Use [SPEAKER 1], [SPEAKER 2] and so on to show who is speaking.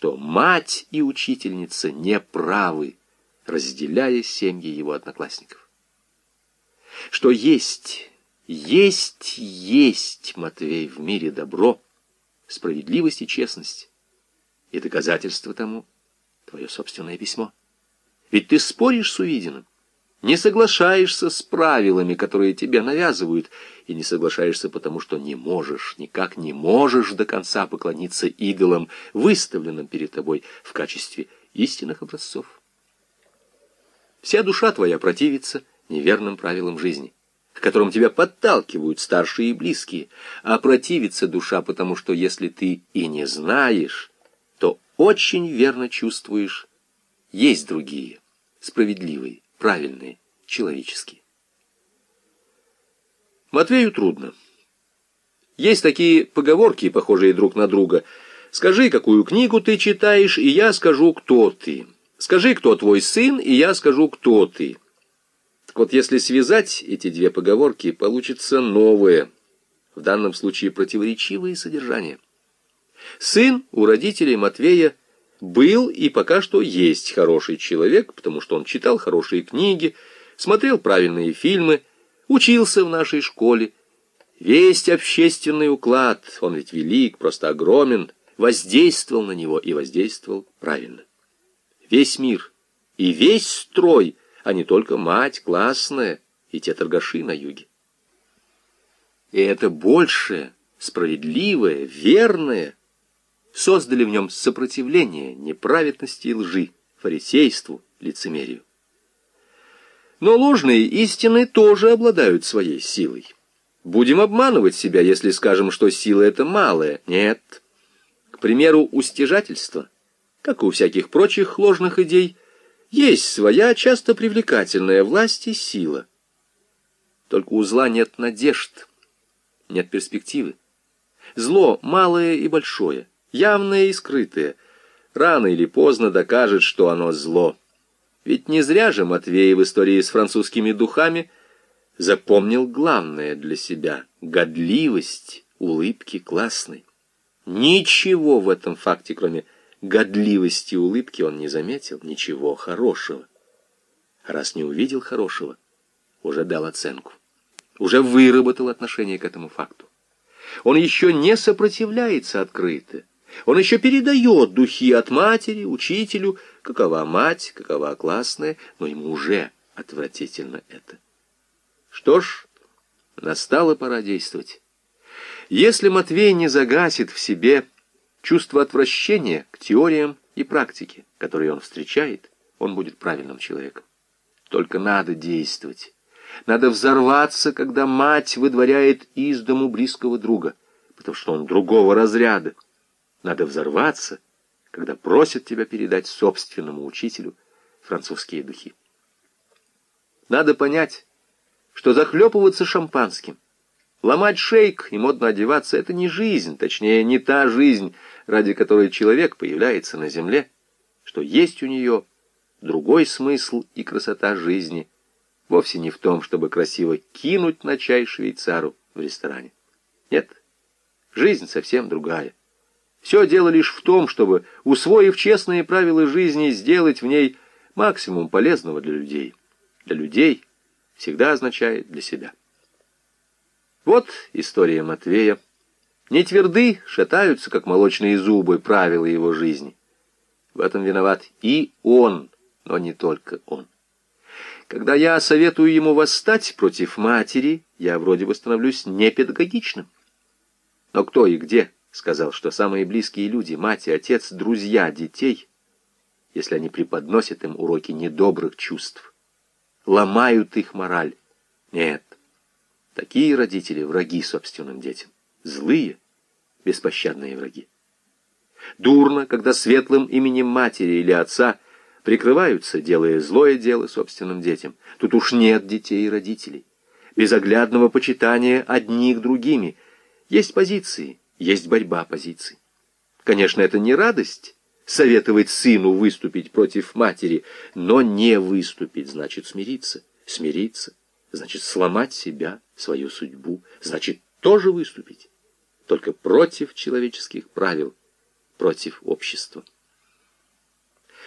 [SPEAKER 1] что мать и учительница не правы, разделяя семьи его одноклассников. Что есть, есть, есть, Матвей, в мире добро, справедливость и честность. И доказательство тому — твое собственное письмо. Ведь ты споришь с увиденным, не соглашаешься с правилами, которые тебе навязывают, и не соглашаешься потому, что не можешь, никак не можешь до конца поклониться идолам, выставленным перед тобой в качестве истинных образцов. Вся душа твоя противится неверным правилам жизни, к которым тебя подталкивают старшие и близкие, а противится душа, потому что если ты и не знаешь, то очень верно чувствуешь, есть другие, справедливые, правильные, человеческие. Матвею трудно. Есть такие поговорки, похожие друг на друга. «Скажи, какую книгу ты читаешь, и я скажу, кто ты. Скажи, кто твой сын, и я скажу, кто ты». Так вот, если связать эти две поговорки, получится новое, в данном случае противоречивое содержание. Сын у родителей Матвея был и пока что есть хороший человек, потому что он читал хорошие книги, смотрел правильные фильмы, учился в нашей школе. Весь общественный уклад, он ведь велик, просто огромен, воздействовал на него и воздействовал правильно. Весь мир и весь строй, а не только мать классная и те торгаши на юге. И это большее, справедливое, верное создали в нем сопротивление неправедности и лжи, фарисейству, лицемерию. Но ложные истины тоже обладают своей силой. Будем обманывать себя, если скажем, что сила это малая. Нет. К примеру, у стяжательства, как и у всяких прочих ложных идей, есть своя, часто привлекательная власть и сила. Только у зла нет надежд, нет перспективы. Зло малое и большое, явное и скрытое, рано или поздно докажет, что оно зло. Ведь не зря же Матвей в истории с французскими духами запомнил главное для себя — годливость улыбки классной. Ничего в этом факте, кроме годливости улыбки, он не заметил, ничего хорошего. Раз не увидел хорошего, уже дал оценку, уже выработал отношение к этому факту. Он еще не сопротивляется открыто, он еще передает духи от матери, учителю, какова мать, какова классная, но ему уже отвратительно это. Что ж, настала пора действовать. Если Матвей не загасит в себе чувство отвращения к теориям и практике, которые он встречает, он будет правильным человеком. Только надо действовать. Надо взорваться, когда мать выдворяет из дому близкого друга, потому что он другого разряда. Надо взорваться, когда просят тебя передать собственному учителю французские духи. Надо понять, что захлепываться шампанским, ломать шейк и модно одеваться — это не жизнь, точнее, не та жизнь, ради которой человек появляется на земле, что есть у нее другой смысл и красота жизни, вовсе не в том, чтобы красиво кинуть на чай швейцару в ресторане. Нет, жизнь совсем другая. Все дело лишь в том, чтобы, усвоив честные правила жизни, сделать в ней максимум полезного для людей. Для людей всегда означает для себя. Вот история Матвея. Не тверды, шатаются, как молочные зубы, правила его жизни. В этом виноват и он, но не только он. Когда я советую ему восстать против матери, я вроде бы становлюсь непедагогичным. Но кто и где сказал, что самые близкие люди, мать и отец, друзья детей, если они преподносят им уроки недобрых чувств, ломают их мораль. Нет, такие родители — враги собственным детям, злые, беспощадные враги. Дурно, когда светлым именем матери или отца прикрываются, делая злое дело собственным детям. Тут уж нет детей и родителей. Безоглядного почитания одних другими. Есть позиции, есть борьба позиций. Конечно, это не радость советовать сыну выступить против матери, но не выступить значит смириться. Смириться значит сломать себя, свою судьбу, значит тоже выступить, только против человеческих правил, против общества.